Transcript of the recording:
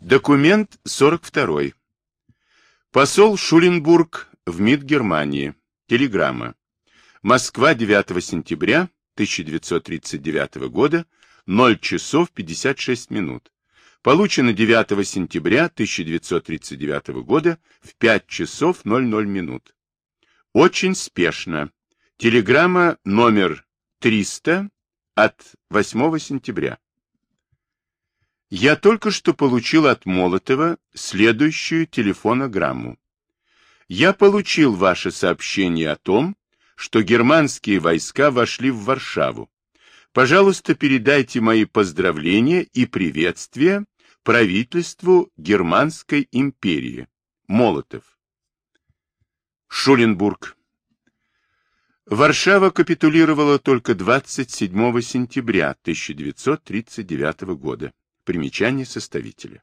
Документ 42. Посол Шуленбург в МИД Германии. Телеграмма. Москва, 9 сентября 1939 года, 0 часов 56 минут. Получено 9 сентября 1939 года в 5 часов 00 минут. Очень спешно. Телеграмма номер 300 от 8 сентября. Я только что получил от Молотова следующую телефонограмму. Я получил ваше сообщение о том, что германские войска вошли в Варшаву. Пожалуйста, передайте мои поздравления и приветствия правительству Германской империи. Молотов. Шуленбург. Варшава капитулировала только 27 сентября 1939 года. Примечание составителя.